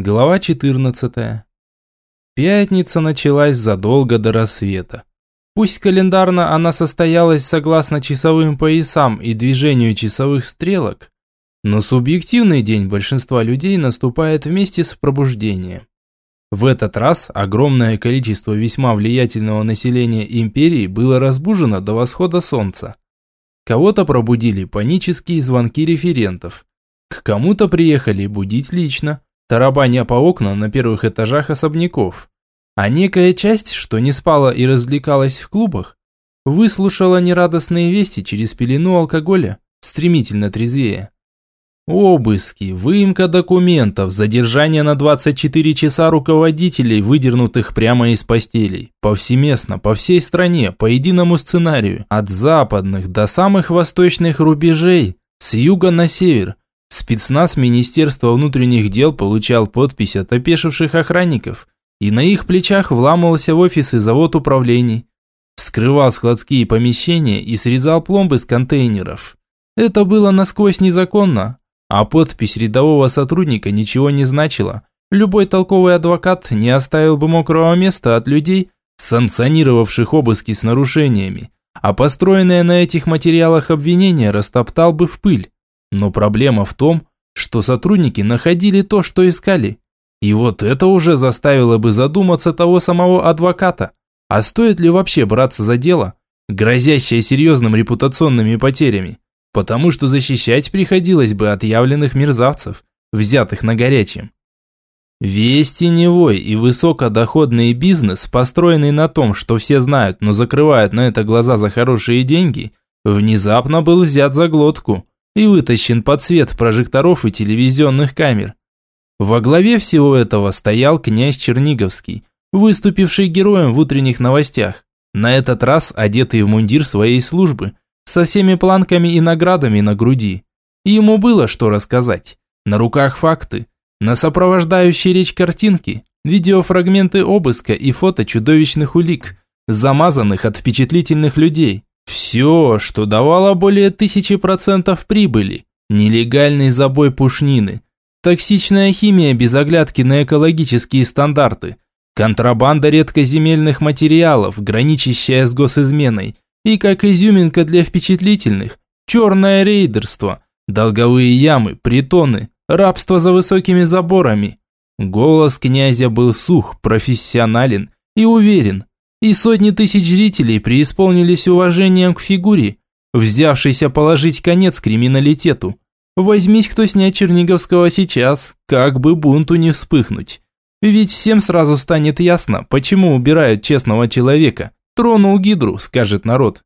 Глава 14. Пятница началась задолго до рассвета. Пусть календарно она состоялась согласно часовым поясам и движению часовых стрелок, но субъективный день большинства людей наступает вместе с пробуждением. В этот раз огромное количество весьма влиятельного населения империи было разбужено до восхода солнца. Кого-то пробудили панические звонки референтов, к кому-то приехали будить лично – тарабаня по окнам на первых этажах особняков. А некая часть, что не спала и развлекалась в клубах, выслушала нерадостные вести через пелену алкоголя, стремительно трезвее. Обыски, выемка документов, задержание на 24 часа руководителей, выдернутых прямо из постелей. Повсеместно, по всей стране, по единому сценарию. От западных до самых восточных рубежей, с юга на север – Спецназ Министерства внутренних дел получал подпись от опешивших охранников, и на их плечах вламывался в офисы завод управлений. Вскрывал складские помещения и срезал пломбы с контейнеров. Это было насквозь незаконно, а подпись рядового сотрудника ничего не значила. Любой толковый адвокат не оставил бы мокрого места от людей, санкционировавших обыски с нарушениями, а построенное на этих материалах обвинение растоптал бы в пыль. Но проблема в том, что сотрудники находили то, что искали. И вот это уже заставило бы задуматься того самого адвоката. А стоит ли вообще браться за дело, грозящее серьезным репутационными потерями? Потому что защищать приходилось бы отъявленных мерзавцев, взятых на горячем. Весь теневой и высокодоходный бизнес, построенный на том, что все знают, но закрывают на это глаза за хорошие деньги, внезапно был взят за глотку и вытащен под свет прожекторов и телевизионных камер. Во главе всего этого стоял князь Черниговский, выступивший героем в утренних новостях, на этот раз одетый в мундир своей службы, со всеми планками и наградами на груди. ему было что рассказать. На руках факты, на сопровождающей речь картинки, видеофрагменты обыска и фото чудовищных улик, замазанных от впечатлительных людей. Все, что давало более тысячи процентов прибыли. Нелегальный забой пушнины. Токсичная химия без оглядки на экологические стандарты. Контрабанда редкоземельных материалов, граничащая с госизменой. И как изюминка для впечатлительных, черное рейдерство, долговые ямы, притоны, рабство за высокими заборами. Голос князя был сух, профессионален и уверен и сотни тысяч зрителей преисполнились уважением к фигуре, взявшейся положить конец криминалитету. Возьмись кто снять Черниговского сейчас, как бы бунту не вспыхнуть. Ведь всем сразу станет ясно, почему убирают честного человека. Тронул Гидру, скажет народ.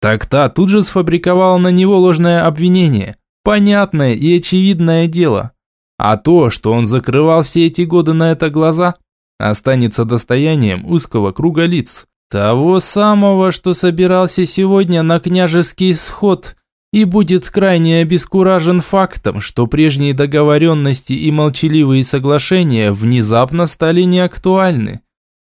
Так та тут же сфабриковала на него ложное обвинение. Понятное и очевидное дело. А то, что он закрывал все эти годы на это глаза, останется достоянием узкого круга лиц. Того самого, что собирался сегодня на княжеский сход и будет крайне обескуражен фактом, что прежние договоренности и молчаливые соглашения внезапно стали неактуальны.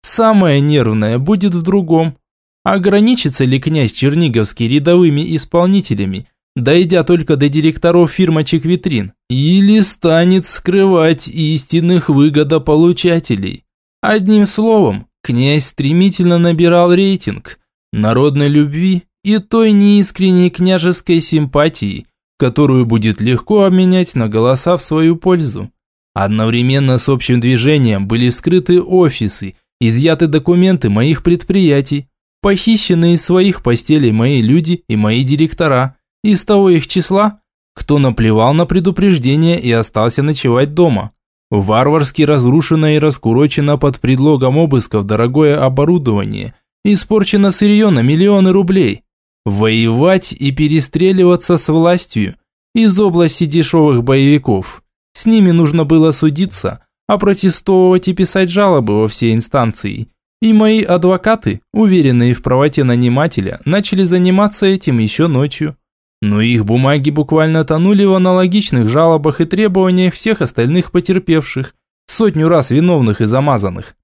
Самое нервное будет в другом. Ограничится ли князь Черниговский рядовыми исполнителями, дойдя только до директоров фирмочек витрин, или станет скрывать истинных выгодополучателей? Одним словом, князь стремительно набирал рейтинг народной любви и той неискренней княжеской симпатии, которую будет легко обменять на голоса в свою пользу. Одновременно с общим движением были вскрыты офисы, изъяты документы моих предприятий, похищены из своих постелей мои люди и мои директора, из того их числа, кто наплевал на предупреждение и остался ночевать дома. Варварски разрушено и раскурочено под предлогом обысков дорогое оборудование, испорчено сырье на миллионы рублей. Воевать и перестреливаться с властью из области дешевых боевиков. С ними нужно было судиться, а протестовывать и писать жалобы во все инстанции. И мои адвокаты, уверенные в правоте нанимателя, начали заниматься этим еще ночью. Но их бумаги буквально тонули в аналогичных жалобах и требованиях всех остальных потерпевших, сотню раз виновных и замазанных.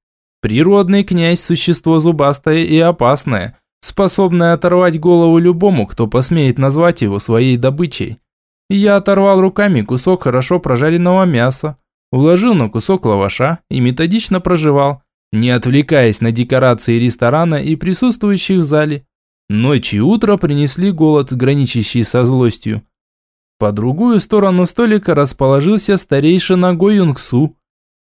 Природный князь – существо зубастое и опасное, способное оторвать голову любому, кто посмеет назвать его своей добычей. Я оторвал руками кусок хорошо прожаренного мяса, уложил на кусок лаваша и методично проживал, не отвлекаясь на декорации ресторана и присутствующих в зале. Ночь и утро принесли голод, граничащий со злостью. По другую сторону столика расположился старейшина Го Юнгсу.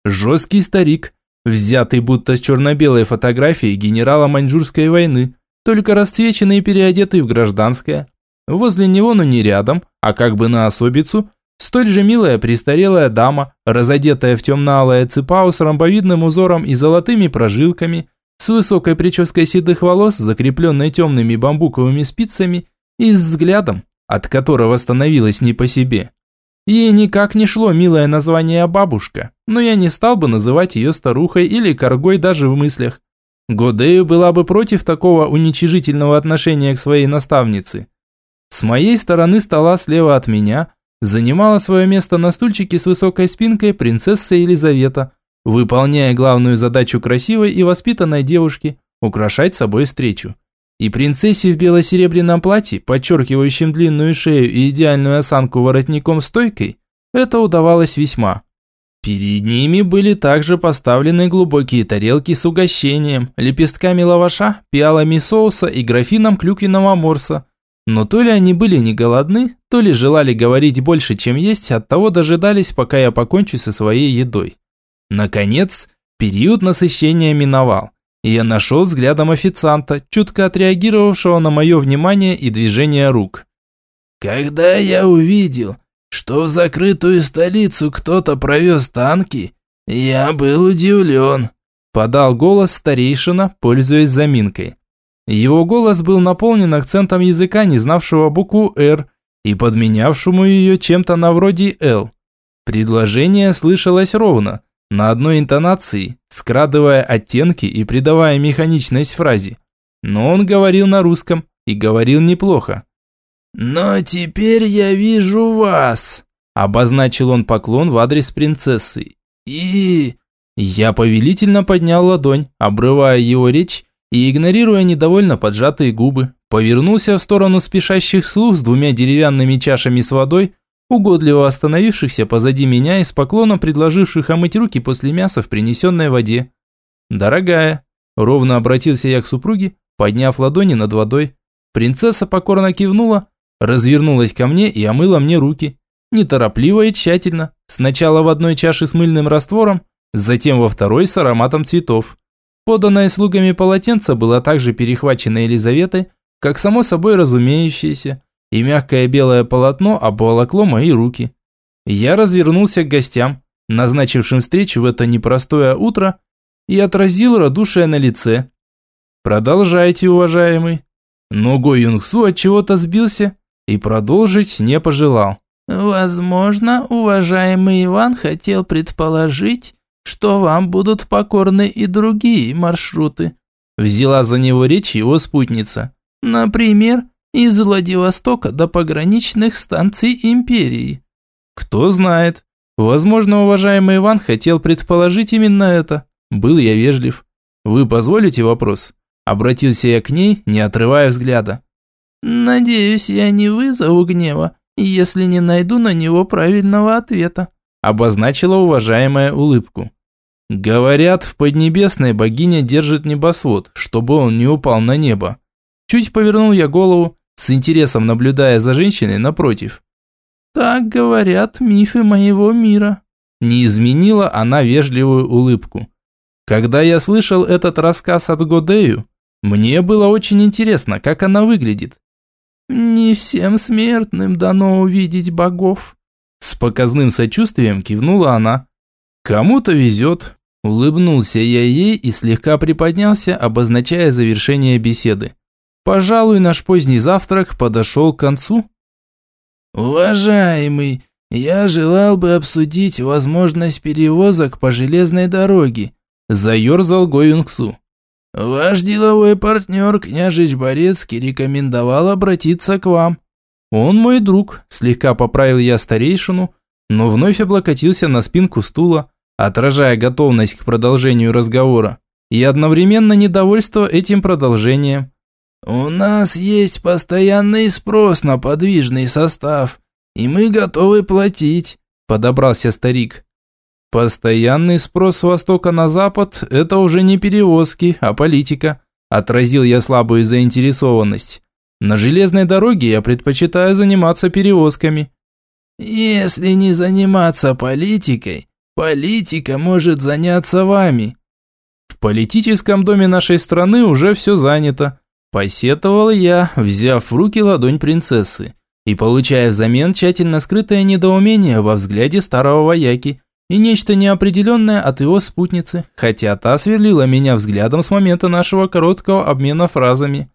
Жесткий старик, взятый будто с черно-белой фотографии генерала Маньчжурской войны, только расцвеченный и переодетый в гражданское. Возле него, но не рядом, а как бы на особицу, столь же милая престарелая дама, разодетая в темно-алое цепау с ромбовидным узором и золотыми прожилками, с высокой прической седых волос, закрепленной темными бамбуковыми спицами и с взглядом, от которого становилось не по себе. Ей никак не шло милое название «бабушка», но я не стал бы называть ее старухой или коргой даже в мыслях. Годею была бы против такого уничижительного отношения к своей наставнице. С моей стороны стола слева от меня занимала свое место на стульчике с высокой спинкой принцесса Елизавета, выполняя главную задачу красивой и воспитанной девушки – украшать собой встречу. И принцессе в бело-серебряном платье, подчеркивающем длинную шею и идеальную осанку воротником-стойкой, это удавалось весьма. Перед ними были также поставлены глубокие тарелки с угощением, лепестками лаваша, пиалами соуса и графином клюквенного морса. Но то ли они были не голодны, то ли желали говорить больше, чем есть, оттого дожидались, пока я покончу со своей едой. Наконец, период насыщения миновал и я нашел взглядом официанта, чутко отреагировавшего на мое внимание и движение рук. «Когда я увидел, что в закрытую столицу кто-то провез танки, я был удивлен», подал голос старейшина, пользуясь заминкой. Его голос был наполнен акцентом языка, не знавшего букву «Р» и подменявшему ее чем-то на вроде «Л». Предложение слышалось ровно, на одной интонации, скрадывая оттенки и придавая механичность фразе. Но он говорил на русском и говорил неплохо. «Но теперь я вижу вас», – обозначил он поклон в адрес принцессы. «И...» Я повелительно поднял ладонь, обрывая его речь и игнорируя недовольно поджатые губы, повернулся в сторону спешащих слуг с двумя деревянными чашами с водой, угодливо остановившихся позади меня и с поклоном предложивших омыть руки после мяса в принесенной воде. «Дорогая», – ровно обратился я к супруге, подняв ладони над водой. Принцесса покорно кивнула, развернулась ко мне и омыла мне руки. Неторопливо и тщательно, сначала в одной чаше с мыльным раствором, затем во второй с ароматом цветов. Поданное слугами полотенце было также перехвачено Елизаветой, как само собой разумеющееся, и мягкое белое полотно обволокло мои руки. Я развернулся к гостям, назначившим встречу в это непростое утро, и отразил радушие на лице. «Продолжайте, уважаемый». Но Го Юнгсу от чего-то сбился и продолжить не пожелал. «Возможно, уважаемый Иван хотел предположить, что вам будут покорны и другие маршруты», взяла за него речь его спутница. «Например, из Владивостока до пограничных станций империи. Кто знает. Возможно, уважаемый Иван хотел предположить именно это. Был я вежлив. Вы позволите вопрос? Обратился я к ней, не отрывая взгляда. Надеюсь, я не вызову гнева, если не найду на него правильного ответа. Обозначила уважаемая улыбку. Говорят, в Поднебесной богиня держит небосвод, чтобы он не упал на небо. Чуть повернул я голову, с интересом наблюдая за женщиной напротив. «Так говорят мифы моего мира». Не изменила она вежливую улыбку. Когда я слышал этот рассказ от Годею, мне было очень интересно, как она выглядит. «Не всем смертным дано увидеть богов», с показным сочувствием кивнула она. «Кому-то везет», улыбнулся я ей и слегка приподнялся, обозначая завершение беседы. Пожалуй, наш поздний завтрак подошел к концу. «Уважаемый, я желал бы обсудить возможность перевозок по железной дороге», заерзал Гоюнгсу. «Ваш деловой партнер, княжич Борецкий, рекомендовал обратиться к вам». «Он мой друг», слегка поправил я старейшину, но вновь облокотился на спинку стула, отражая готовность к продолжению разговора и одновременно недовольство этим продолжением. «У нас есть постоянный спрос на подвижный состав, и мы готовы платить», – подобрался старик. Постоянный спрос с востока на запад – это уже не перевозки, а политика. Отразил я слабую заинтересованность. На железной дороге я предпочитаю заниматься перевозками. Если не заниматься политикой, политика может заняться вами. В политическом доме нашей страны уже все занято. Посетовал я, взяв в руки ладонь принцессы и получая взамен тщательно скрытое недоумение во взгляде старого вояки и нечто неопределенное от его спутницы, хотя та сверлила меня взглядом с момента нашего короткого обмена фразами.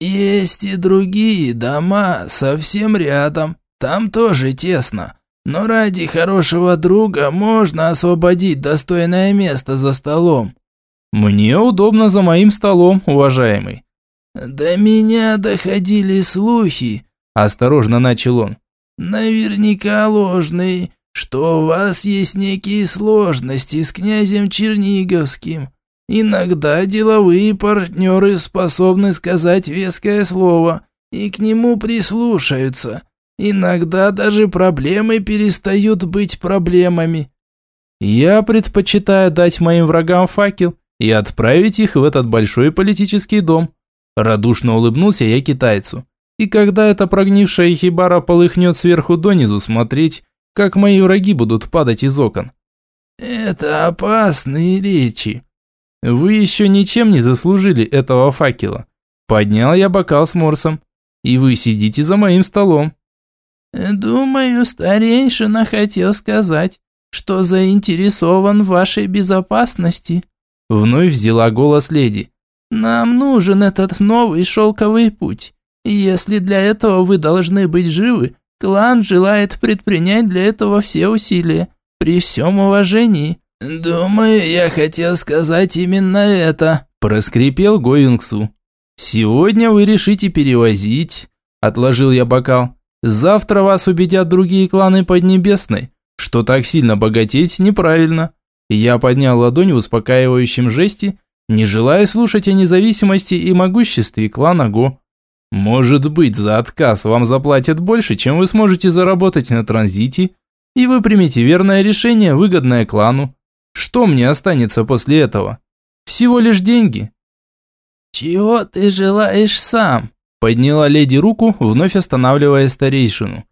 «Есть и другие дома совсем рядом, там тоже тесно, но ради хорошего друга можно освободить достойное место за столом». «Мне удобно за моим столом, уважаемый. «До меня доходили слухи», – осторожно начал он. «Наверняка ложные, что у вас есть некие сложности с князем Черниговским. Иногда деловые партнеры способны сказать веское слово и к нему прислушаются. Иногда даже проблемы перестают быть проблемами». «Я предпочитаю дать моим врагам факел и отправить их в этот большой политический дом», Радушно улыбнулся я китайцу. И когда эта прогнившая хибара полыхнет сверху донизу, смотреть, как мои враги будут падать из окон. Это опасные речи. Вы еще ничем не заслужили этого факела. Поднял я бокал с морсом. И вы сидите за моим столом. Думаю, старейшина хотел сказать, что заинтересован в вашей безопасности. Вновь взяла голос леди. Нам нужен этот новый шелковый путь. Если для этого вы должны быть живы, клан желает предпринять для этого все усилия, при всем уважении». «Думаю, я хотел сказать именно это», – проскрипел Го Юнгсу. «Сегодня вы решите перевозить», – отложил я бокал. «Завтра вас убедят другие кланы Поднебесной, что так сильно богатеть неправильно». Я поднял ладонь в успокаивающем жесте не желая слушать о независимости и могуществе клана Го. Может быть, за отказ вам заплатят больше, чем вы сможете заработать на транзите, и вы примете верное решение, выгодное клану. Что мне останется после этого? Всего лишь деньги. «Чего ты желаешь сам?» Подняла леди руку, вновь останавливая старейшину.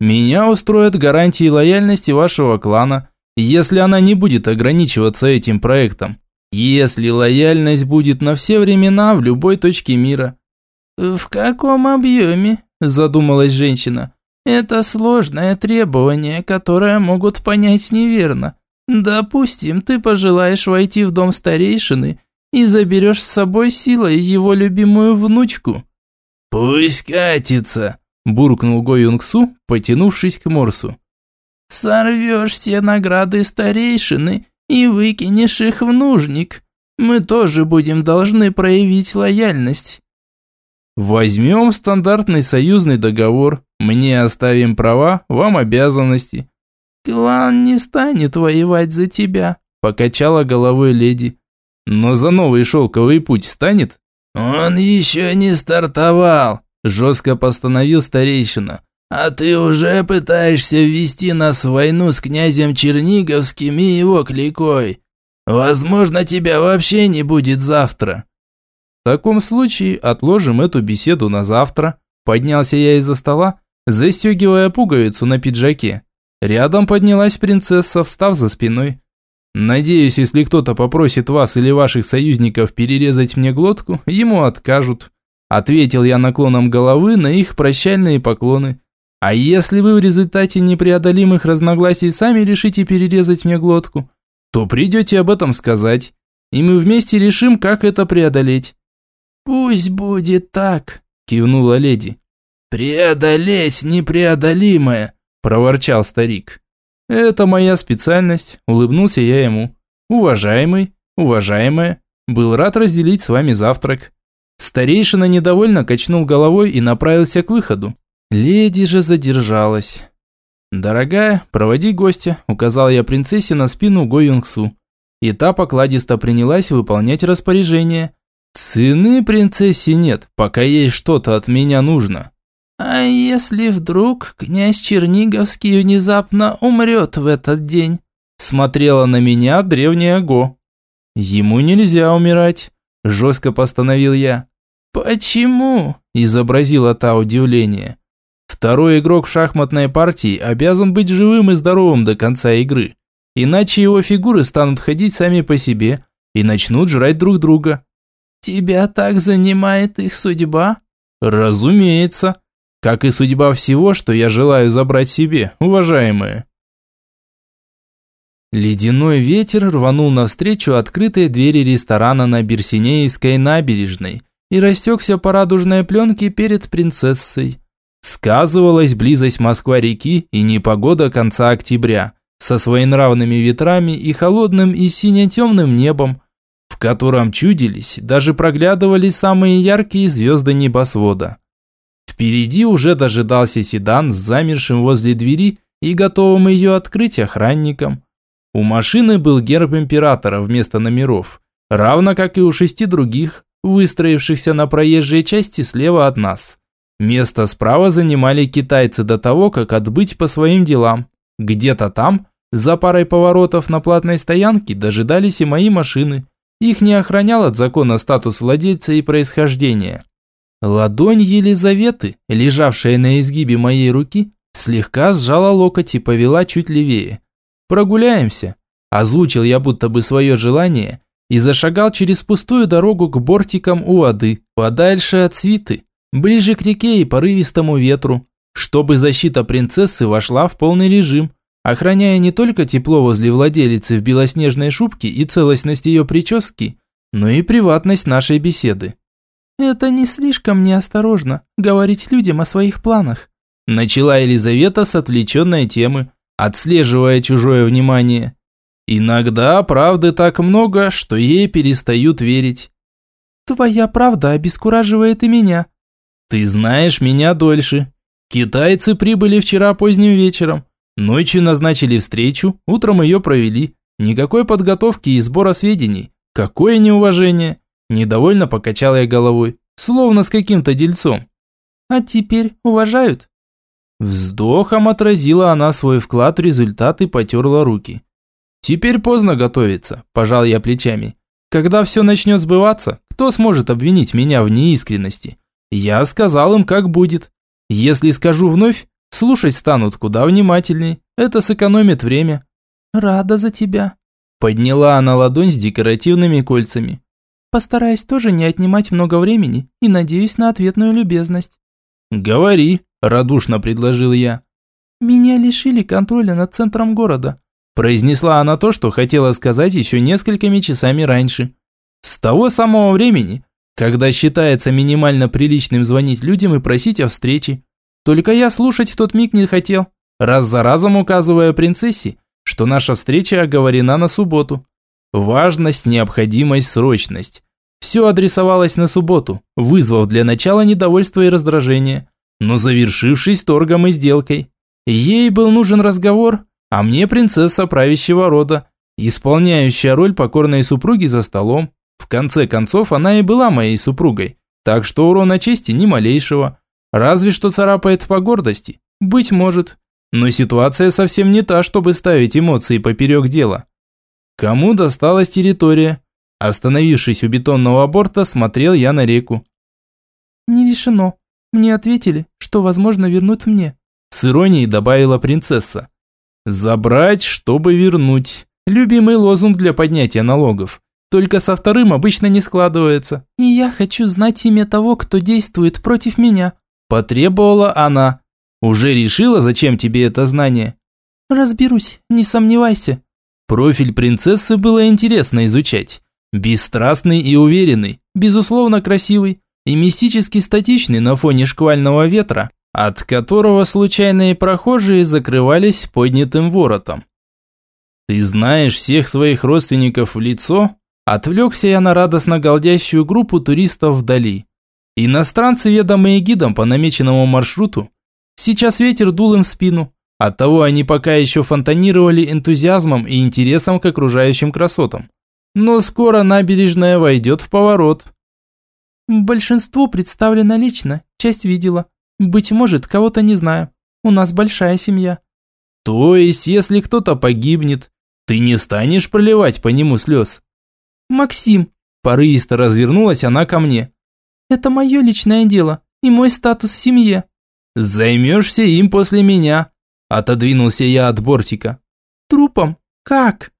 «Меня устроят гарантии лояльности вашего клана, если она не будет ограничиваться этим проектом. Если лояльность будет на все времена в любой точке мира. В каком объеме? Задумалась женщина. Это сложное требование, которое могут понять неверно. Допустим, ты пожелаешь войти в дом старейшины и заберешь с собой силой его любимую внучку. Пусть катится, буркнул Го Юнгсу, потянувшись к Морсу. Сорвешь все награды старейшины и выкинешь их в нужник. Мы тоже будем должны проявить лояльность. Возьмем стандартный союзный договор. Мне оставим права, вам обязанности. Клан не станет воевать за тебя, покачала головой леди. Но за новый шелковый путь станет? Он еще не стартовал, жестко постановил старейшина. А ты уже пытаешься ввести нас в войну с князем Черниговским и его кликой. Возможно, тебя вообще не будет завтра. В таком случае отложим эту беседу на завтра. Поднялся я из-за стола, застегивая пуговицу на пиджаке. Рядом поднялась принцесса, встав за спиной. Надеюсь, если кто-то попросит вас или ваших союзников перерезать мне глотку, ему откажут. Ответил я наклоном головы на их прощальные поклоны. А если вы в результате непреодолимых разногласий сами решите перерезать мне глотку, то придете об этом сказать, и мы вместе решим, как это преодолеть». «Пусть будет так», – кивнула леди. «Преодолеть непреодолимое», – проворчал старик. «Это моя специальность», – улыбнулся я ему. «Уважаемый, уважаемая, был рад разделить с вами завтрак». Старейшина недовольно качнул головой и направился к выходу. Леди же задержалась. «Дорогая, проводи гостя», – указал я принцессе на спину Го Юнгсу. И та покладисто принялась выполнять распоряжение. «Цены принцессе нет, пока ей что-то от меня нужно». «А если вдруг князь Черниговский внезапно умрет в этот день?» смотрела на меня древняя Го. Ему нельзя умирать, жестко постановил я. Почему? изобразила та удивление. Второй игрок в шахматной партии обязан быть живым и здоровым до конца игры. Иначе его фигуры станут ходить сами по себе и начнут жрать друг друга. Тебя так занимает их судьба? Разумеется. Как и судьба всего, что я желаю забрать себе, уважаемые. Ледяной ветер рванул навстречу открытой двери ресторана на Берсинеевской набережной и растекся по радужной пленке перед принцессой. Сказывалась близость Москва-реки и непогода конца октября, со своенравными ветрами и холодным и сине-темным небом, в котором чудились, даже проглядывались самые яркие звезды небосвода. Впереди уже дожидался седан с замершим возле двери и готовым ее открыть охранником. У машины был герб императора вместо номеров, равно как и у шести других, выстроившихся на проезжей части слева от нас. Место справа занимали китайцы до того, как отбыть по своим делам. Где-то там, за парой поворотов на платной стоянке, дожидались и мои машины. Их не охранял от закона статус владельца и происхождения. Ладонь Елизаветы, лежавшая на изгибе моей руки, слегка сжала локоть и повела чуть левее. «Прогуляемся», – озвучил я будто бы свое желание и зашагал через пустую дорогу к бортикам у воды, подальше от свиты, ближе к реке и порывистому ветру, чтобы защита принцессы вошла в полный режим, охраняя не только тепло возле владелицы в белоснежной шубке и целостность ее прически, но и приватность нашей беседы. «Это не слишком неосторожно, говорить людям о своих планах», начала Елизавета с отвлеченной темы, отслеживая чужое внимание. Иногда правды так много, что ей перестают верить. «Твоя правда обескураживает и меня», ты знаешь меня дольше. Китайцы прибыли вчера поздним вечером. Ночью назначили встречу, утром ее провели. Никакой подготовки и сбора сведений. Какое неуважение. Недовольно покачала я головой, словно с каким-то дельцом. А теперь уважают? Вздохом отразила она свой вклад в результат и потерла руки. Теперь поздно готовиться, пожал я плечами. Когда все начнет сбываться, кто сможет обвинить меня в неискренности? Я сказал им, как будет. Если скажу вновь, слушать станут куда внимательней. Это сэкономит время. Рада за тебя. Подняла она ладонь с декоративными кольцами. Постараюсь тоже не отнимать много времени и надеюсь на ответную любезность. Говори, радушно предложил я. Меня лишили контроля над центром города. Произнесла она то, что хотела сказать еще несколькими часами раньше. С того самого времени, когда считается минимально приличным звонить людям и просить о встрече. Только я слушать в тот миг не хотел, раз за разом указывая принцессе, что наша встреча оговорена на субботу. Важность, необходимость, срочность. Все адресовалось на субботу, вызвав для начала недовольство и раздражение, но завершившись торгом и сделкой. Ей был нужен разговор, а мне принцесса правящего рода, исполняющая роль покорной супруги за столом. В конце концов, она и была моей супругой, так что урона чести ни малейшего. Разве что царапает по гордости. Быть может. Но ситуация совсем не та, чтобы ставить эмоции поперек дела. Кому досталась территория? Остановившись у бетонного борта, смотрел я на реку. «Не решено. Мне ответили, что возможно вернуть мне», с иронией добавила принцесса. «Забрать, чтобы вернуть. Любимый лозунг для поднятия налогов. Только со вторым обычно не складывается. И я хочу знать имя того, кто действует против меня. Потребовала она. Уже решила, зачем тебе это знание? Разберусь, не сомневайся. Профиль принцессы было интересно изучать. Бесстрастный и уверенный, безусловно красивый и мистически статичный на фоне шквального ветра, от которого случайные прохожие закрывались поднятым воротом. «Ты знаешь всех своих родственников в лицо?» Отвлекся я на радостно галдящую группу туристов вдали. Иностранцы, ведомые гидом по намеченному маршруту, сейчас ветер дул им в спину. Оттого они пока еще фонтанировали энтузиазмом и интересом к окружающим красотам. Но скоро набережная войдет в поворот. Большинство представлено лично, часть видела. Быть может, кого-то не знаю. У нас большая семья. То есть, если кто-то погибнет, Ты не станешь проливать по нему слез? Максим, порывисто развернулась она ко мне. Это мое личное дело и мой статус в семье. Займешься им после меня. Отодвинулся я от бортика. Трупом? Как?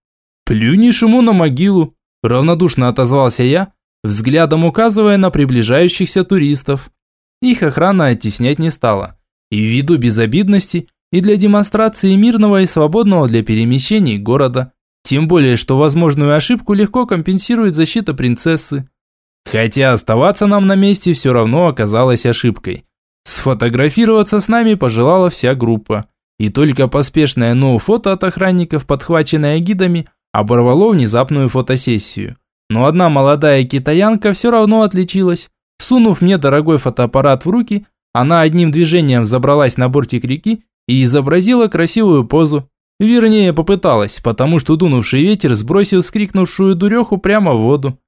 Плюнешь ему на могилу. Равнодушно отозвался я, взглядом указывая на приближающихся туристов. Их охрана оттеснять не стала. И ввиду безобидности, и для демонстрации мирного и свободного для перемещений города. Тем более, что возможную ошибку легко компенсирует защита принцессы. Хотя оставаться нам на месте все равно оказалось ошибкой. Сфотографироваться с нами пожелала вся группа. И только поспешное ноу-фото от охранников, подхваченное гидами, оборвало внезапную фотосессию. Но одна молодая китаянка все равно отличилась. Сунув мне дорогой фотоаппарат в руки, она одним движением забралась на бортик реки и изобразила красивую позу. Вернее, попыталась, потому что дунувший ветер сбросил скрикнувшую дуреху прямо в воду.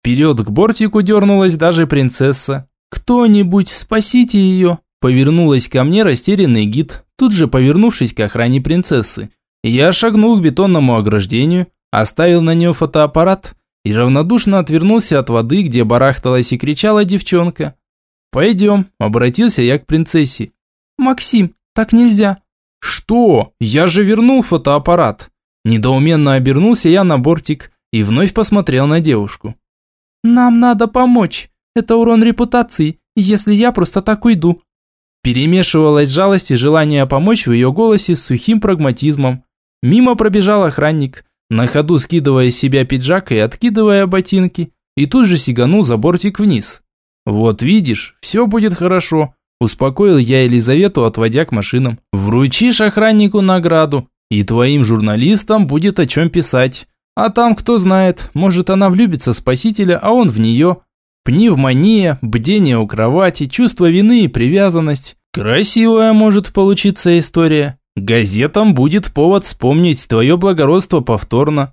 Вперед к бортику дернулась даже принцесса. «Кто-нибудь, спасите ее!» Повернулась ко мне растерянный гид, тут же повернувшись к охране принцессы. Я шагнул к бетонному ограждению, оставил на нее фотоаппарат и равнодушно отвернулся от воды, где барахталась и кричала девчонка. «Пойдем», – обратился я к принцессе. «Максим, так нельзя». «Что? Я же вернул фотоаппарат». Недоуменно обернулся я на бортик и вновь посмотрел на девушку. «Нам надо помочь. Это урон репутации, если я просто так уйду». Перемешивалась жалость и желание помочь в ее голосе с сухим прагматизмом. Мимо пробежал охранник, на ходу скидывая с себя пиджак и откидывая ботинки, и тут же сиганул за бортик вниз. «Вот видишь, все будет хорошо», – успокоил я Елизавету, отводя к машинам. «Вручишь охраннику награду, и твоим журналистам будет о чем писать. А там, кто знает, может она влюбится в спасителя, а он в нее. Пневмония, бдение у кровати, чувство вины и привязанность. Красивая может получиться история. Газетам будет повод вспомнить твое благородство повторно.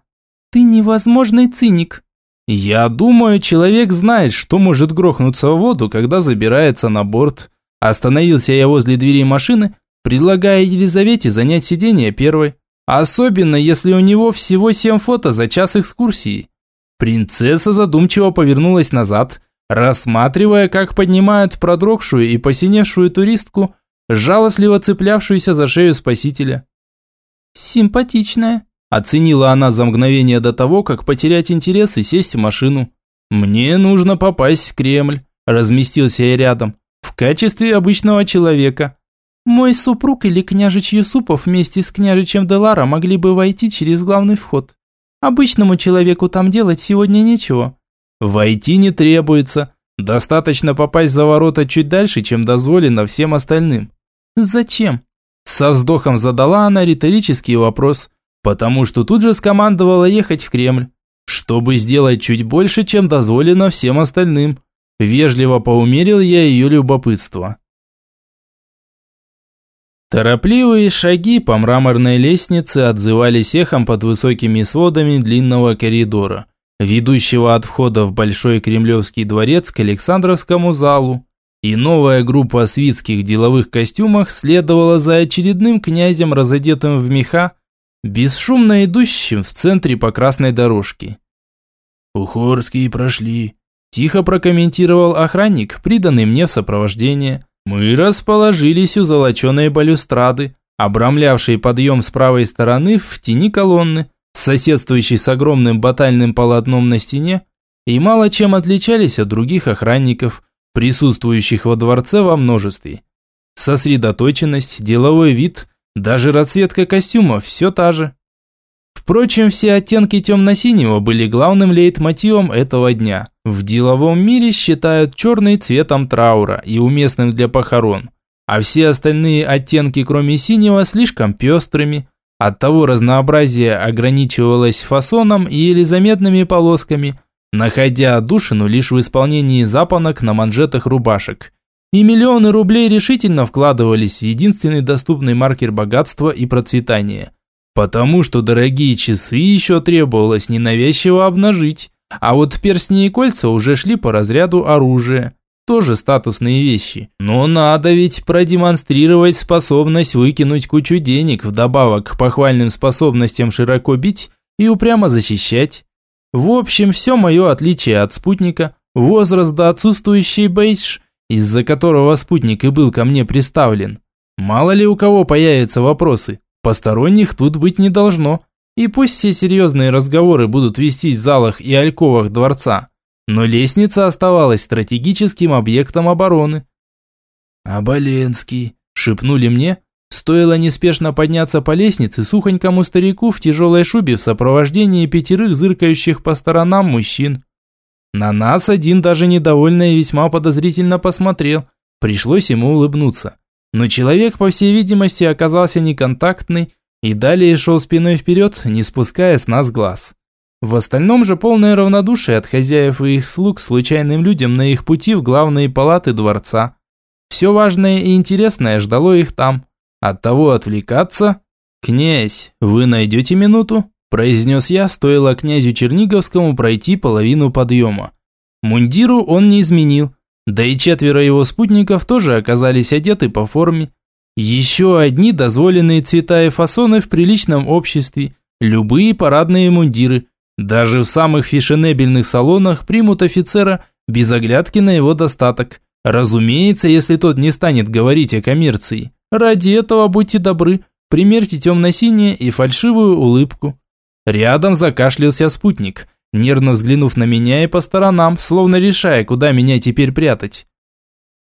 Ты невозможный циник. Я думаю, человек знает, что может грохнуться в воду, когда забирается на борт. Остановился я возле двери машины, предлагая Елизавете занять сиденье первой. Особенно, если у него всего семь фото за час экскурсии. Принцесса задумчиво повернулась назад, рассматривая, как поднимают продрогшую и посиневшую туристку, жалостливо цеплявшуюся за шею спасителя. «Симпатичная», – оценила она за мгновение до того, как потерять интерес и сесть в машину. «Мне нужно попасть в Кремль», – разместился я рядом, в качестве обычного человека. «Мой супруг или княжич Юсупов вместе с княжичем Делара могли бы войти через главный вход. Обычному человеку там делать сегодня нечего». «Войти не требуется. Достаточно попасть за ворота чуть дальше, чем дозволено всем остальным. Зачем? Со вздохом задала она риторический вопрос, потому что тут же скомандовала ехать в Кремль, чтобы сделать чуть больше, чем дозволено всем остальным. Вежливо поумерил я ее любопытство. Торопливые шаги по мраморной лестнице отзывались эхом под высокими сводами длинного коридора ведущего от входа в Большой Кремлевский дворец к Александровскому залу. И новая группа свитских деловых костюмах следовала за очередным князем, разодетым в меха, бесшумно идущим в центре по красной дорожке. «Ухорские прошли», – тихо прокомментировал охранник, приданный мне в сопровождение. Мы расположились у золоченой балюстрады, обрамлявшей подъем с правой стороны в тени колонны, соседствующий с огромным батальным полотном на стене, и мало чем отличались от других охранников, присутствующих во дворце во множестве. Сосредоточенность, деловой вид, даже расцветка костюмов – все та же. Впрочем, все оттенки темно-синего были главным лейтмотивом этого дня. В деловом мире считают черный цветом траура и уместным для похорон, а все остальные оттенки, кроме синего, слишком пестрыми, Оттого разнообразие ограничивалось фасоном и еле заметными полосками, находя отдушину лишь в исполнении запонок на манжетах рубашек. И миллионы рублей решительно вкладывались в единственный доступный маркер богатства и процветания. Потому что дорогие часы еще требовалось ненавязчиво обнажить, а вот перстни и кольца уже шли по разряду оружия. тоже статусные вещи. Но надо ведь продемонстрировать способность выкинуть кучу денег вдобавок к похвальным способностям широко бить и упрямо защищать. В общем, все мое отличие от спутника, возраст да отсутствующий бейдж, из-за которого спутник и был ко мне приставлен. Мало ли у кого появятся вопросы, посторонних тут быть не должно. И пусть все серьезные разговоры будут вестись в залах и альковах дворца, но лестница оставалась стратегическим объектом обороны. «Оболенский», – шепнули мне, стоило неспешно подняться по лестнице сухонькому старику в тяжелой шубе в сопровождении пятерых зыркающих по сторонам мужчин. На нас один даже недовольно и весьма подозрительно посмотрел, пришлось ему улыбнуться. Но человек, по всей видимости, оказался неконтактный и далее шел спиной вперед, не спуская с нас глаз. В остальном же полное равнодушие от хозяев и их слуг случайным людям на их пути в главные палаты дворца. Все важное и интересное ждало их там. От того отвлекаться... «Князь, вы найдете минуту?» – произнес я, стоило князю Черниговскому пройти половину подъема. Мундиру он не изменил, да и четверо его спутников тоже оказались одеты по форме. Еще одни дозволенные цвета и фасоны в приличном обществе, любые парадные мундиры – даже в самых фешенебельных салонах примут офицера без оглядки на его достаток. Разумеется, если тот не станет говорить о коммерции. Ради этого будьте добры, примерьте темно-синее и фальшивую улыбку. Рядом закашлялся спутник, нервно взглянув на меня и по сторонам, словно решая, куда меня теперь прятать.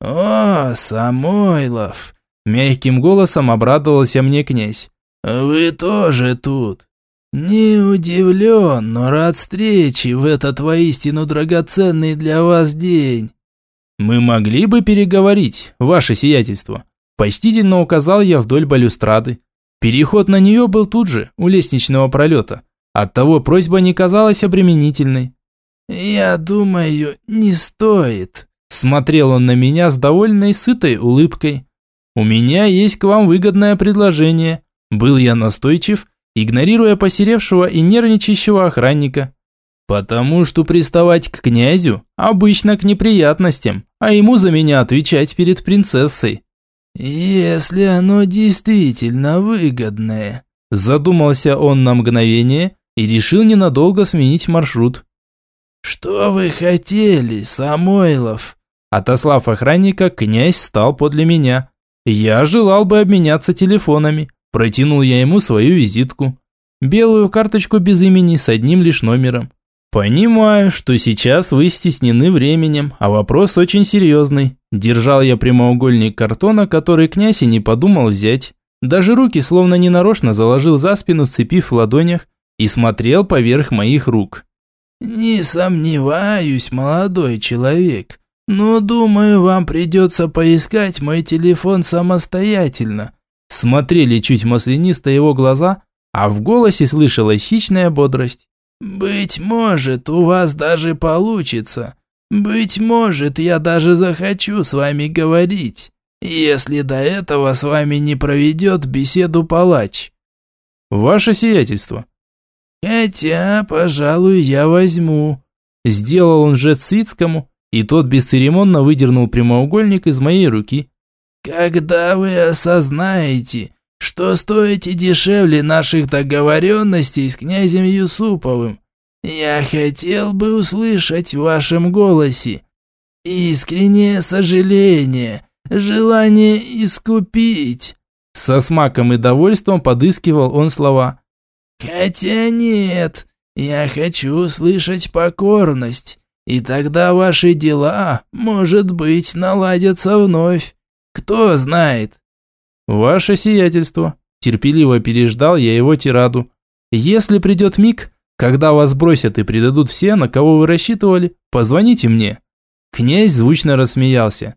«О, Самойлов!» – мягким голосом обрадовался мне князь. «Вы тоже тут!» «Не удивлен, но рад встрече в этот воистину драгоценный для вас день». «Мы могли бы переговорить, ваше сиятельство», – почтительно указал я вдоль балюстрады. Переход на нее был тут же, у лестничного пролета. Оттого просьба не казалась обременительной. «Я думаю, не стоит», – смотрел он на меня с довольной, сытой улыбкой. «У меня есть к вам выгодное предложение». Был я настойчив игнорируя посеревшего и нервничающего охранника. Потому что приставать к князю обычно к неприятностям, а ему за меня отвечать перед принцессой. «Если оно действительно выгодное», задумался он на мгновение и решил ненадолго сменить маршрут. «Что вы хотели, Самойлов?» Отослав охранника, князь встал подле меня. Я желал бы обменяться телефонами, Протянул я ему свою визитку. Белую карточку без имени с одним лишь номером. Понимаю, что сейчас вы стеснены временем, а вопрос очень серьезный. Держал я прямоугольник картона, который князь и не подумал взять. Даже руки словно ненарочно заложил за спину, сцепив в ладонях, и смотрел поверх моих рук. «Не сомневаюсь, молодой человек, но думаю, вам придется поискать мой телефон самостоятельно, Смотрели чуть маслянисто его глаза, а в голосе слышалась хищная бодрость. «Быть может, у вас даже получится. Быть может, я даже захочу с вами говорить, если до этого с вами не проведет беседу палач». «Ваше сиятельство». «Хотя, пожалуй, я возьму». Сделал он жест Свицкому, и тот бесцеремонно выдернул прямоугольник из моей руки. Когда вы осознаете, что стоите дешевле наших договоренностей с князем Юсуповым, я хотел бы услышать в вашем голосе искреннее сожаление, желание искупить. Со смаком и довольством подыскивал он слова. Хотя нет, я хочу услышать покорность, и тогда ваши дела, может быть, наладятся вновь. Кто знает? Ваше сиятельство. Терпеливо переждал я его тираду. Если придет миг, когда вас бросят и предадут все, на кого вы рассчитывали, позвоните мне. Князь звучно рассмеялся.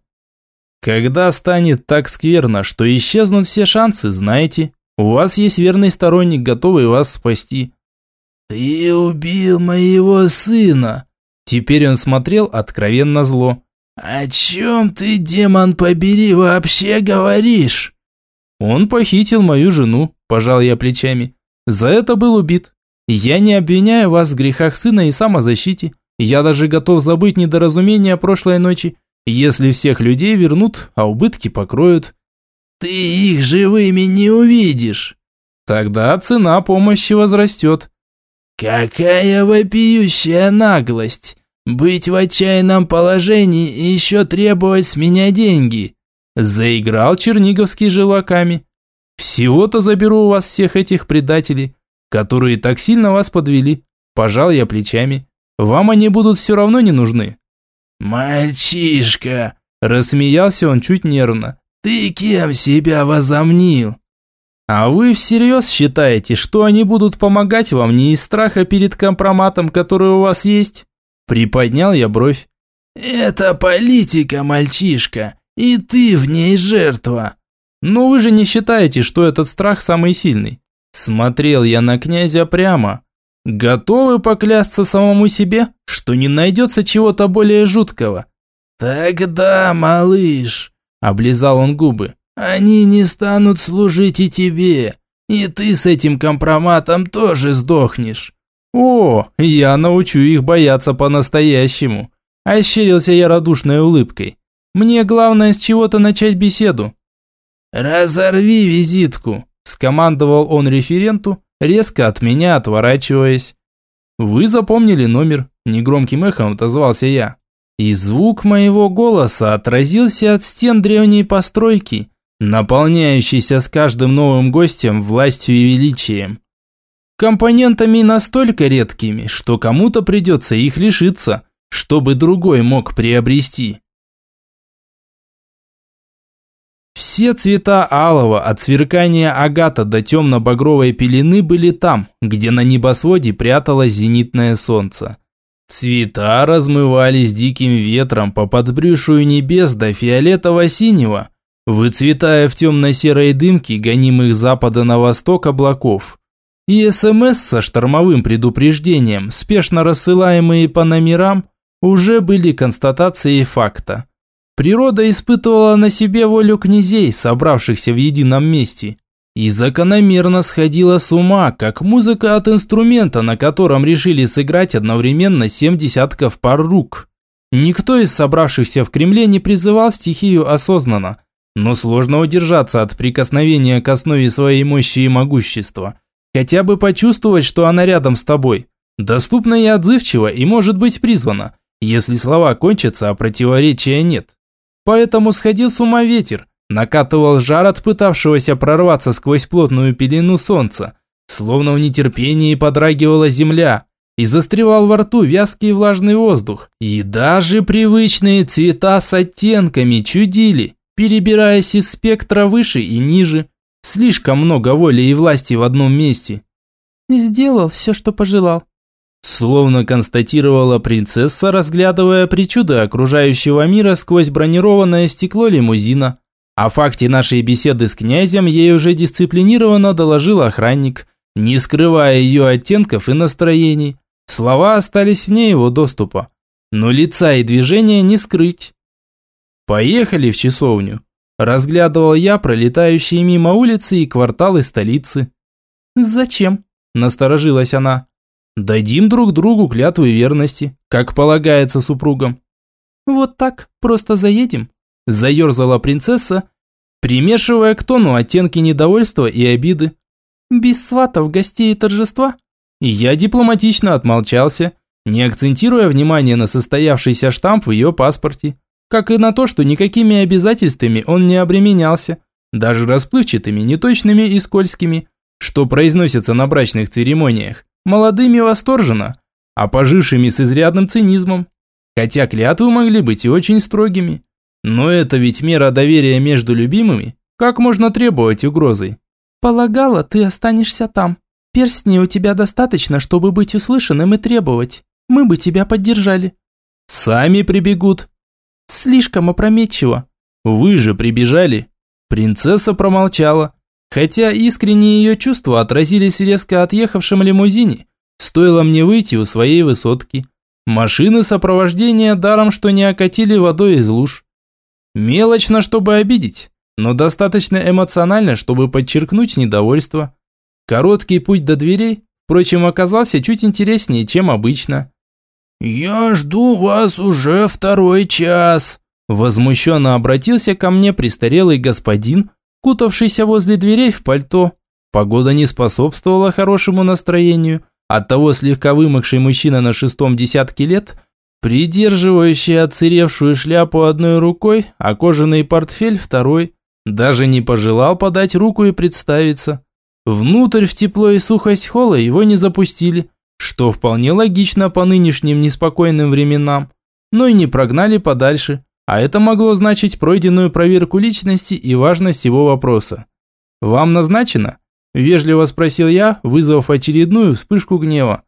Когда станет так скверно, что исчезнут все шансы, знайте, у вас есть верный сторонник, готовый вас спасти. Ты убил моего сына. Теперь он смотрел откровенно зло. «О чем ты, демон побери, вообще говоришь?» «Он похитил мою жену», – пожал я плечами. «За это был убит. Я не обвиняю вас в грехах сына и самозащите. Я даже готов забыть недоразумение прошлой ночи Если всех людей вернут, а убытки покроют. Ты их живыми не увидишь. Тогда цена помощи возрастет. Какая вопиющая наглость! Быть в отчаянном положении и еще требовать с меня деньги. Заиграл Черниговский желаками. Всего-то заберу у вас всех этих предателей, которые так сильно вас подвели. Пожал я плечами. Вам они будут все равно не нужны. Мальчишка, рассмеялся он чуть нервно. Ты кем себя возомнил? А вы всерьез считаете, что они будут помогать вам не из страха перед компроматом, который у вас есть? Приподнял я бровь. Это политика, мальчишка, и ты в ней жертва. Но вы же не считаете, что этот страх самый сильный. Смотрел я на князя прямо. Готовы поклясться самому себе, что не найдется чего-то более жуткого? Тогда, малыш, облизал он губы. Они не станут служить и тебе, и ты с этим компроматом тоже сдохнешь. О, я научу их бояться по-настоящему. Ощерился я радушной улыбкой. Мне главное с чего-то начать беседу. «Разорви визитку», – скомандовал он референту, резко от меня отворачиваясь. «Вы запомнили номер?» – негромким эхом отозвался я. И звук моего голоса отразился от стен древней постройки, наполняющейся с каждым новым гостем властью и величием. Компонентами настолько редкими, что кому-то придется их лишиться, чтобы другой мог приобрести. Все цвета алого, от сверкания агата до темно-багровой пелены были там, где на небосводе пряталось зенитное солнце. Цвета размывались диким ветром по подбрюшую небес до фиолетово-синего, выцветая в темно-серой дымке гонимых запада на восток облаков. И СМС со штормовым предупреждением, спешно рассылаемые по номерам, уже были констатацией факта. Природа испытывала на себе волю князей, собравшихся в едином месте, и закономерно сходила с ума, как музыка от инструмента, на котором решили сыграть одновременно семь десятков пар рук. Никто из собравшихся в Кремле не призывал стихию осознанно, но сложно удержаться от прикосновения к основе своей мощи и могущества. Хотя бы почувствовать, что она рядом с тобой. Доступна и отзывчива, и может быть призвана, если слова кончатся, а противоречия нет. Поэтому сходил с ума ветер, накатывал жар от пытавшегося прорваться сквозь плотную пелену солнца, словно в нетерпении подрагивала земля, и застревал во рту вязкий влажный воздух. И даже привычные цвета с оттенками чудили, перебираясь из спектра выше и ниже. Слишком много воли и власти в одном месте. «Сделал все, что пожелал», Словно констатировала принцесса, разглядывая причуды окружающего мира сквозь бронированное стекло лимузина. О факте нашей беседы с князем ей уже дисциплинированно доложил охранник, не скрывая ее оттенков и настроений. Слова остались вне его доступа. Но лица и движения не скрыть. «Поехали в часовню», – разглядывал я пролетающие мимо улицы и кварталы столицы. «Зачем?» – насторожилась она. Дадим друг другу клятвы верности, как полагается супругам. Вот так, просто заедем. Заерзала принцесса, примешивая к тону оттенки недовольства и обиды. Без сватов, гостей и торжества? Я дипломатично отмолчался, не акцентируя внимание на состоявшийся штамп в ее паспорте, как и на то, что никакими обязательствами он не обременялся, даже расплывчатыми, неточными и скользкими, что произносятся на брачных церемониях молодыми восторженно, а пожившими с изрядным цинизмом. Хотя клятвы могли быть и очень строгими. Но это ведь мера доверия между любимыми. Как можно требовать угрозой? Полагала, ты останешься там. Перстней у тебя достаточно, чтобы быть услышанным и требовать. Мы бы тебя поддержали. Сами прибегут. Слишком опрометчиво. Вы же прибежали. Принцесса промолчала, Хотя искренние ее чувства отразились в резко отъехавшем лимузине, стоило мне выйти у своей высотки. Машины сопровождения даром, что не окатили водой из луж. Мелочно, чтобы обидеть, но достаточно эмоционально, чтобы подчеркнуть недовольство. Короткий путь до дверей, впрочем, оказался чуть интереснее, чем обычно. «Я жду вас уже второй час», Возмущенно обратился ко мне престарелый господин, кутавшийся возле дверей в пальто. Погода не способствовала хорошему настроению, оттого слегка вымокший мужчина на шестом десятке лет, придерживающий отсыревшую шляпу одной рукой, а кожаный портфель второй, даже не пожелал подать руку и представиться. Внутрь в тепло и сухость холла его не запустили, что вполне логично по нынешним неспокойным временам, но и не прогнали подальше, а это могло значить пройденную проверку личности и важность его вопроса. «Вам назначено?» – вежливо спросил я, вызвав очередную вспышку гнева.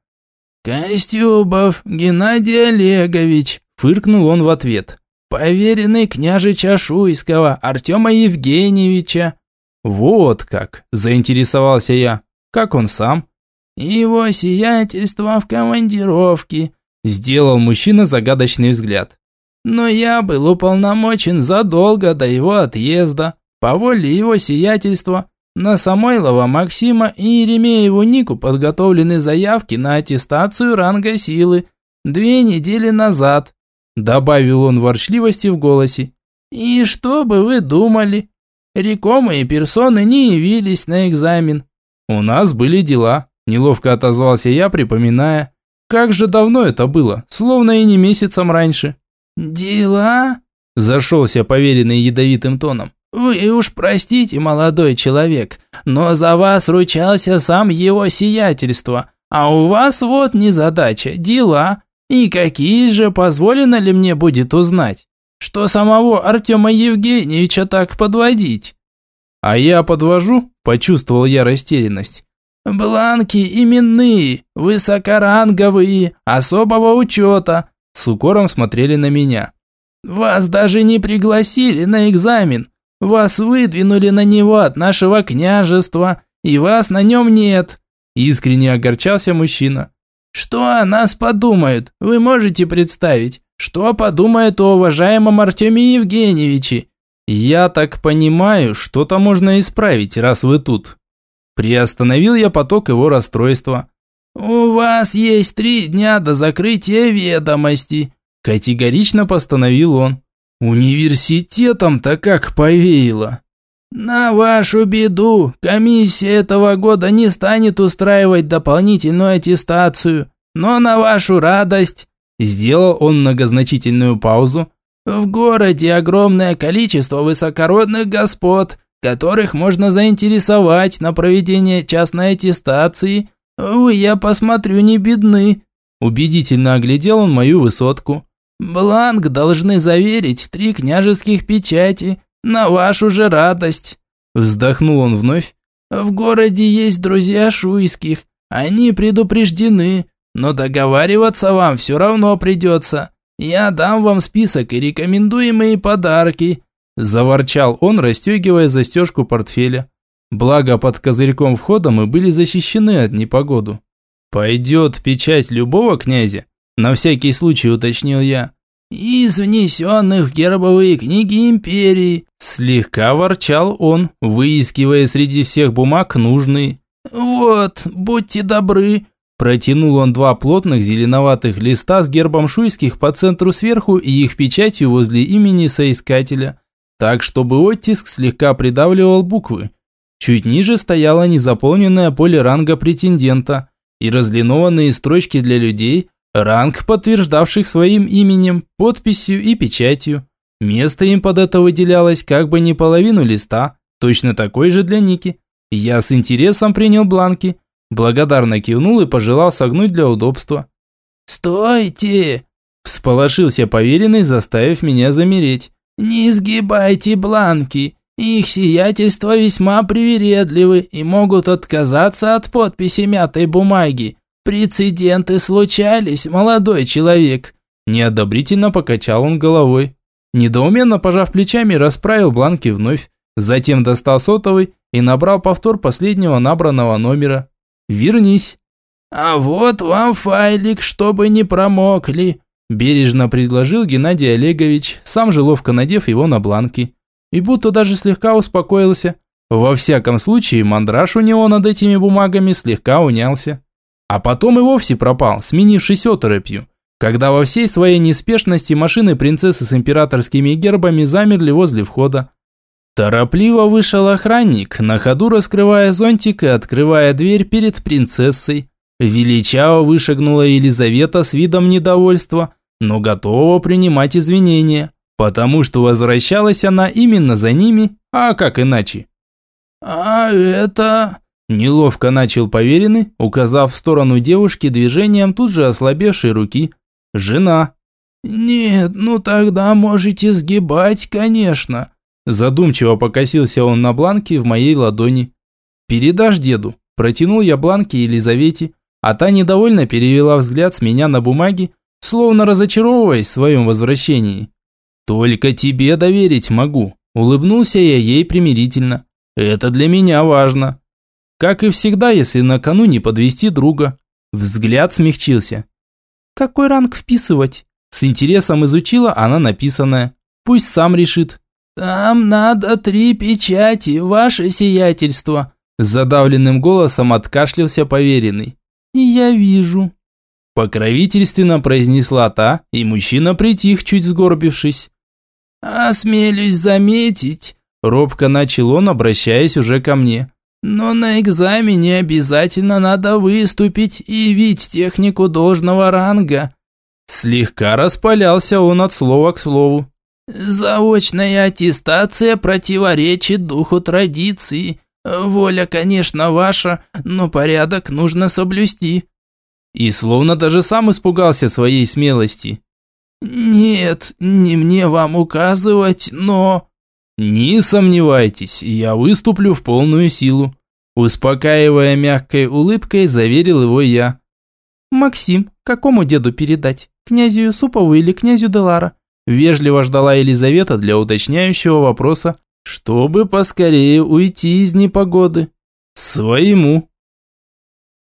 «Костюбов Геннадий Олегович», – фыркнул он в ответ. «Поверенный княжича Шуйского Артема Евгеньевича». «Вот как!» – заинтересовался я. «Как он сам?» «Его сиятельство в командировке», – сделал мужчина загадочный взгляд. «Но я был уполномочен задолго до его отъезда, по воле его сиятельства. На Самойлова Максима и Еремееву Нику подготовлены заявки на аттестацию ранга силы. Две недели назад», – добавил он ворчливости в голосе. «И что бы вы думали? Рекомые персоны не явились на экзамен». «У нас были дела», Неловко отозвался я, припоминая. Как же давно это было, словно и не месяцем раньше. «Дела?» – зашелся поверенный ядовитым тоном. «Вы уж простите, молодой человек, но за вас ручался сам его сиятельство, а у вас вот незадача, дела. И какие же, позволено ли мне будет узнать, что самого Артема Евгеньевича так подводить?» «А я подвожу?» – почувствовал я растерянность. «Бланки именные, высокоранговые, особого учета», с укором смотрели на меня. «Вас даже не пригласили на экзамен. Вас выдвинули на него от нашего княжества, и вас на нем нет». Искренне огорчался мужчина. «Что о нас подумают? Вы можете представить? Что подумают о уважаемом Артеме Евгеньевиче?» «Я так понимаю, что-то можно исправить, раз вы тут», Приостановил я поток его расстройства. «У вас есть три дня до закрытия ведомости», – категорично постановил он. «Университетом-то как повеяло!» «На вашу беду, комиссия этого года не станет устраивать дополнительную аттестацию, но на вашу радость...» Сделал он многозначительную паузу. «В городе огромное количество высокородных господ, которых можно заинтересовать на проведение частной аттестации. Вы, я посмотрю, не бедны». Убедительно оглядел он мою высотку. «Бланк должны заверить три княжеских печати, на вашу же радость». Вздохнул он вновь. «В городе есть друзья шуйских, они предупреждены, но договариваться вам все равно придется. Я дам вам список и рекомендуемые подарки, Заворчал он, расстегивая застежку портфеля. Благо, под козырьком входа мы были защищены от непогоду. «Пойдет печать любого князя?» На всякий случай уточнил я. «Из внесенных в гербовые книги империи», слегка ворчал он, выискивая среди всех бумаг нужные. «Вот, будьте добры». Протянул он два плотных зеленоватых листа с гербом шуйских по центру сверху и их печатью возле имени соискателя так чтобы оттиск слегка придавливал буквы. Чуть ниже стояло незаполненное поле ранга претендента и разлинованные строчки для людей, ранг подтверждавших своим именем, подписью и печатью. Место им под это выделялось как бы не половину листа, точно такой же для Ники. Я с интересом принял бланки, благодарно кивнул и пожелал согнуть для удобства. «Стойте!» – всполошился поверенный, заставив меня замереть. «Не изгибайте бланки, их сиятельства весьма привередливы и могут отказаться от подписи мятой бумаги. Прецеденты случались, молодой человек». Неодобрительно покачал он головой. Недоуменно пожав плечами, расправил бланки вновь. Затем достал сотовый и набрал повтор последнего набранного номера. «Вернись». «А вот вам файлик, чтобы не промокли», Бережно предложил Геннадий Олегович, сам же ловко надев его на бланки. И будто даже слегка успокоился. Во всяком случае, мандраж у него над этими бумагами слегка унялся. А потом и вовсе пропал, сменившись оторопью. когда во всей своей неспешности машины принцессы с императорскими гербами замерли возле входа. Торопливо вышел охранник, на ходу раскрывая зонтик и открывая дверь перед принцессой. Величаво вышагнула Елизавета с видом недовольства, но готова принимать извинения, потому что возвращалась она именно за ними, а как иначе. «А это...» Неловко начал поверенный, указав в сторону девушки движением тут же ослабевшей руки. «Жена». «Нет, ну тогда можете сгибать, конечно». Задумчиво покосился он на бланке в моей ладони. «Передашь деду?» Протянул я бланки Елизавете, а та недовольно перевела взгляд с меня на бумаги, словно разочаровываясь в своем возвращении. «Только тебе доверить могу», – улыбнулся я ей примирительно. «Это для меня важно». Как и всегда, если накануне подвести друга. Взгляд смягчился. «Какой ранг вписывать?» С интересом изучила она написанное. Пусть сам решит. «Там надо три печати, ваше сиятельство», задавленным голосом откашлялся поверенный. «Я вижу», покровительственно произнесла та, и мужчина притих, чуть сгорбившись. «Осмелюсь заметить», робко начал он, обращаясь уже ко мне. Но на экзамене обязательно надо выступить и явить технику должного ранга. Слегка распалялся он от слова к слову. Заочная аттестация противоречит духу традиции. Воля, конечно, ваша, но порядок нужно соблюсти. И словно даже сам испугался своей смелости. Нет, не мне вам указывать, но... «Не сомневайтесь, я выступлю в полную силу», успокаивая мягкой улыбкой, заверил его я. «Максим, какому деду передать? Князю Юсупову или князю Делара?» Вежливо ждала Елизавета для уточняющего вопроса, чтобы поскорее уйти из непогоды. «Своему»,